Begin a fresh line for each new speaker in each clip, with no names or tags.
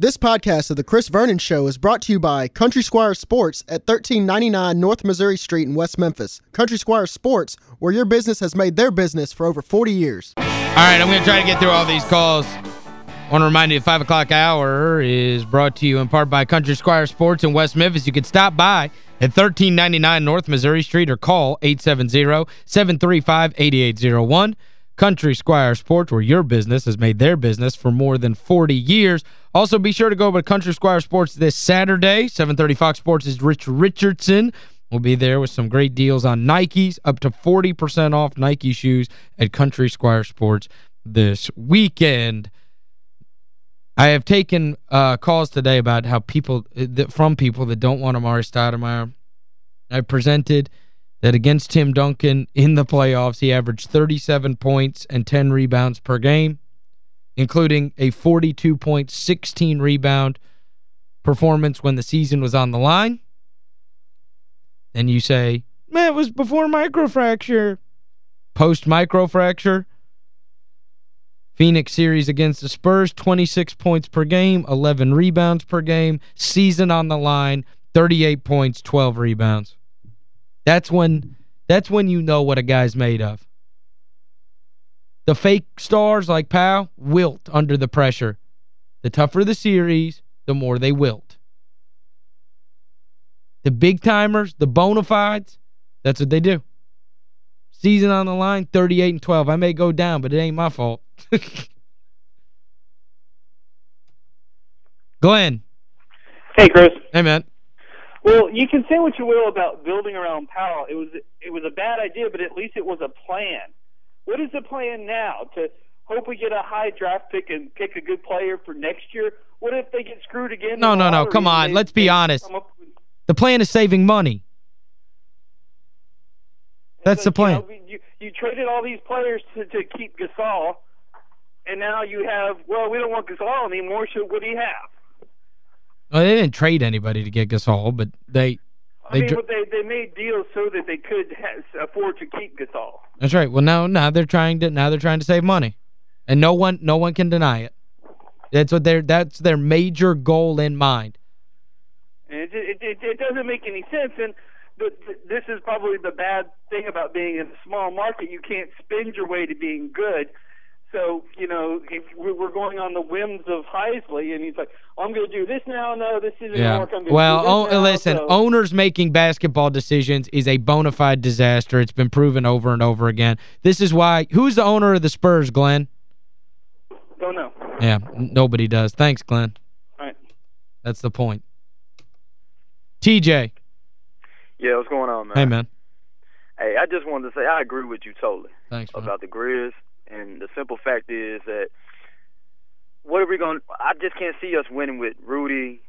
This podcast of The Chris Vernon Show is brought to you by Country Squire Sports at 1399 North Missouri Street in West Memphis. Country Squire Sports, where your business has made their business for over 40 years.
All right, I'm going to try to get through all these calls. I want to remind you, the 5 o'clock hour is brought to you in part by Country Squire Sports in West Memphis. You can stop by at 1399 North Missouri Street or call 870-735-8801. Country Squire Sports, where your business has made their business for more than 40 years. Also, be sure to go to Country Squire Sports this Saturday. 730 Fox Sports' is Rich Richardson will be there with some great deals on Nikes, up to 40% off Nike shoes at Country Squire Sports this weekend. I have taken uh, calls today about how people, that, from people that don't want Amar'e Stoudemire. I presented that against Tim Duncan in the playoffs, he averaged 37 points and 10 rebounds per game, including a 42-point, 16-rebound performance when the season was on the line. Then you say, man, it was before microfracture. Post-microfracture, Phoenix series against the Spurs, 26 points per game, 11 rebounds per game, season on the line, 38 points, 12 rebounds. That's when that's when you know what a guy's made of. The fake stars like Powell wilt under the pressure. The tougher the series, the more they wilt. The big timers, the bona fides, that's what they do. Season on the line, 38 and 12. I may go down, but it ain't my fault. Glenn.
Hey, Chris.
Hey, man.
Well, you can say what you will about building around Powell. It was it was a bad idea, but at least it was a plan. What is the plan now? To hope we get a high draft pick and pick a good player for next year? What if they get screwed again?
No, no, no. Come on. Let's be honest. The plan is saving money. That's the plan.
You, know, you, you traded all these players to, to keep Gasol, and now you have, well, we don't want Gasol anymore, so what do you have?
Well, they didn't trade anybody to get Gasol, but they...
They, I mean, but they, they made deals so that they could afford to keep Gasol.
That's right. Well, now now they're trying to now they're trying to save money. And no one no one can deny it. That's what their that's their major goal in mind.
And it, it, it, it doesn't make any sense. And but this is probably the bad thing about being in a small market. You can't spend your way to being good. So, you know, if we're going on the whims of Heisley, and he's like, oh, I'm going to do this now. No, this isn't
yeah.
work. I'm
well,
to
oh, now, listen,
so.
owners making basketball decisions is a bona fide disaster. It's been proven over and over again. This is why, who's the owner of the Spurs, Glenn?
Don't know.
Yeah, nobody does. Thanks, Glenn.
All right.
That's the point. TJ.
Yeah, what's going on, man?
Hey, man.
Hey, I just wanted to say I agree with you totally.
Thanks, man.
About the Grizz. And the simple fact is that what are we going – I just can't see us winning with Rudy,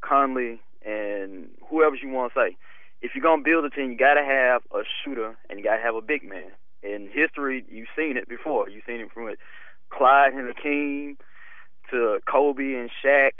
Conley, and whoever you want to say. If you're going to build a team, you got to have a shooter and you got to have a big man. In history, you've seen it before. You've seen it from Clyde and Hakeem to Kobe and Shaq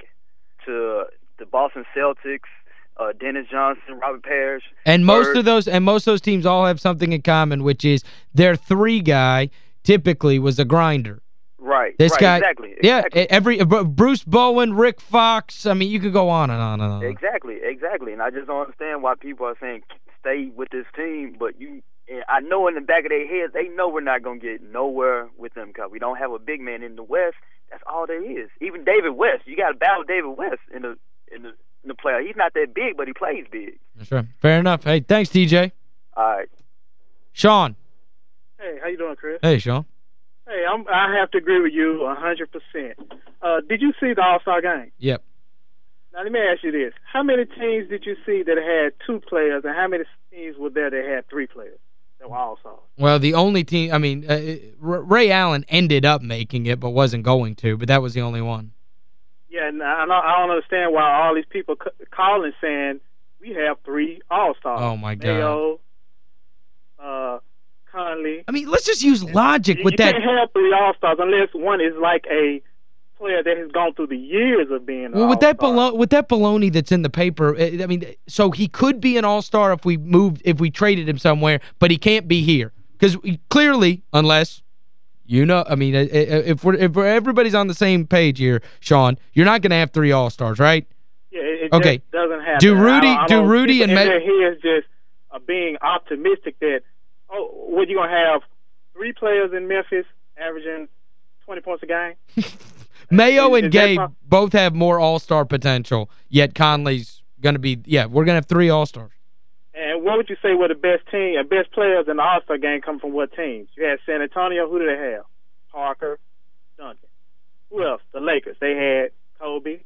to the Boston Celtics uh, Dennis Johnson, Robert Parish.
And most
Bird.
of those and most of those teams all have something in common, which is their three guy typically was a grinder.
Right.
This
right,
guy
exactly,
Yeah,
exactly.
every uh, Bruce Bowen, Rick Fox, I mean you could go on and on and on.
Exactly, exactly. And I just don't understand why people are saying stay with this team, but you I know in the back of their heads they know we're not going to get nowhere with them because we don't have a big man in the West. That's all there is. Even David West, you got to battle David West in the in the in the player. He's not that big, but he plays big.
That's right. Fair enough. Hey, thanks, DJ.
All right.
Sean.
Hey, how you doing, Chris?
Hey, Sean.
Hey, I'm, I have to agree with you 100%. Uh, did you see the All-Star game?
Yep.
Now, let me ask you this. How many teams did you see that had two players, and how many teams were there that had three players that were All-Stars?
Well, the only team, I mean, uh, Ray Allen ended up making it but wasn't going to, but that was the only one.
Yeah, and I don't, I don't understand why all these people calling saying we have three All-Stars.
Oh, my God.
Mayo, uh,
I mean, let's just use logic with
you
that.
You can't have three All-Stars unless one is like a player that has gone through the years of being
Well, with that with that baloney that's in the paper, eh, I mean, so he could be an all-star if we moved, if we traded him somewhere, but he can't be here. Because clearly, unless You know, I mean, eh, eh, if we're if we're, everybody's on the same page here, Sean, you're not going to have three All-Stars, right?
Yeah, it,
okay.
doesn't happen.
Do Rudy
I, I
do Rudy and
he is just uh, being optimistic that oh, what you going to have three players in Memphis averaging 20 points a game?
Mayo is, and Gabe both have more All-Star potential, yet Conley's going to be yeah, we're going to have three All-Stars.
And what would you say were the best team and best players in the All-Star game come from what teams? You had San Antonio. Who did they have? Parker, Duncan. Who else? The Lakers. They had Kobe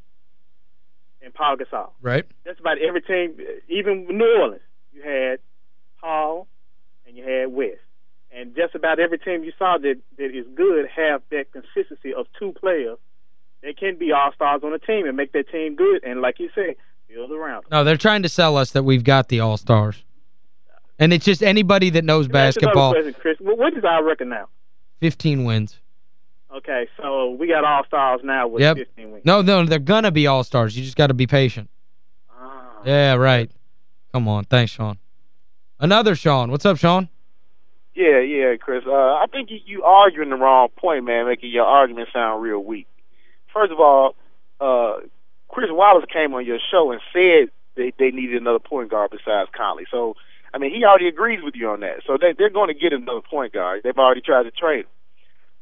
and Paul Gasol.
Right.
That's about every team, uh, even New Orleans, you had Paul you had West. And just about every team you saw that, that is good have that consistency of two players they can be all-stars on a team and make that team good. And like you said, build around them.
No, they're trying to sell us that we've got the all-stars. And it's just anybody that knows basketball.
Question, Chris. What is our record now?
15 wins.
Okay, so we got all-stars now with
yep.
15 wins.
No, no, they're going to be all-stars. You just got to be patient.
Ah.
Yeah, right. Come on. Thanks, Sean. Another Sean. What's up, Sean?
Yeah, yeah, Chris. Uh, I think you, you arguing the wrong point, man, making your argument sound real weak. First of all, uh, Chris Wallace came on your show and said they, they needed another point guard besides Conley. So, I mean, he already agrees with you on that. So they, they're going to get another point guard. They've already tried to trade him.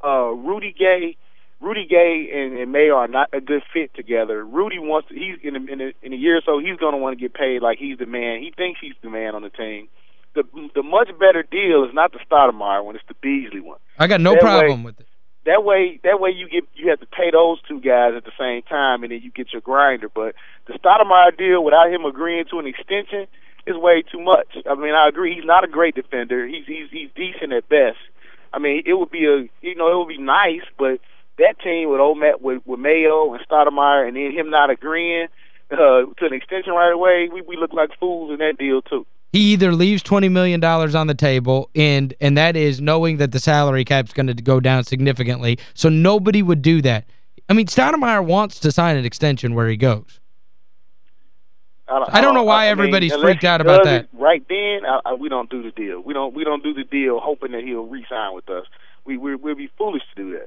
Uh, Rudy Gay, Rudy Gay and, and May are not a good fit together. Rudy wants to, he's in a, in a, in a year or so he's going to want to get paid like he's the man. He thinks he's the man on the team. The the much better deal is not the Stoudemire one; it's the Beasley one.
I got no that problem
way,
with it
that way that way you get you have to pay those two guys at the same time and then you get your grinder. But the Stoudemire deal without him agreeing to an extension is way too much. I mean I agree he's not a great defender. He's he's he's decent at best. I mean it would be a you know, it would be nice, but that team with Omet with, with Mayo and Stoudemire and then him not agreeing uh to an extension right away, we we look like fools in that deal too
he either leaves $20 million on the table, and and that is knowing that the salary cap is going to go down significantly, so nobody would do that. I mean, Stoudemire wants to sign an extension where he goes.
I don't,
I don't know why
I
everybody's
mean,
freaked out about that.
Right then, I, I, we don't do the deal. We don't we don't do the deal hoping that he'll re-sign with us. We we we'll be foolish to do that.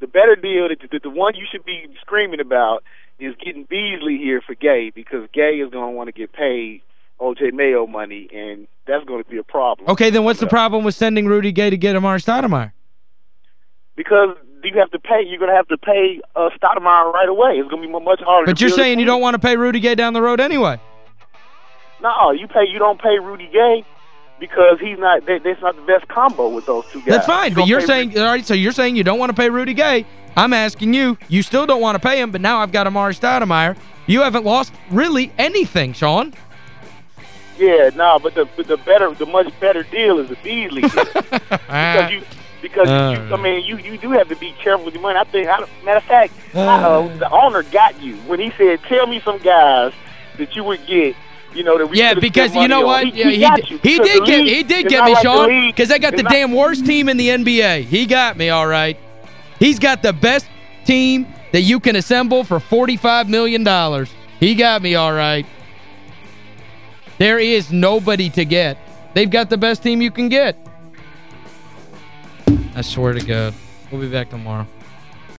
The better deal, the, the, the one you should be screaming about, is getting Beasley here for Gay because Gay is going to want to get paid O.J. Mayo money, and that's going to be a problem.
Okay, then what's the problem with sending Rudy Gay to get Amar'e Stoudemire?
Because you have to pay. You're going to have to pay uh, Stoudemire right away. It's going to be much harder.
But you're saying you don't want to pay Rudy Gay down the road anyway.
No, you pay. You don't pay Rudy Gay because he's not. They, that's not the best combo with those two guys.
That's fine, you but you're saying Rudy. all right. So you're saying you don't want to pay Rudy Gay. I'm asking you. You still don't want to pay him, but now I've got Amar'e Stoudemire. You haven't lost really anything, Sean.
Yeah, no, nah, but the the better, the much better deal is the Beasley because you because uh, you, I mean you you do have to be careful with your money. I think, I, matter of fact, uh, uh, the owner got you when he said, "Tell me some guys that you would get." You know, that
yeah, because you know what? He, he, he, he did get he did get me, like Sean, because I got the damn worst team in the NBA. He got me, all right. He's got the best team that you can assemble for 45 million. dollars. He got me, all right. There is nobody to get. They've got the best team you can get. I swear to God. We'll be back tomorrow.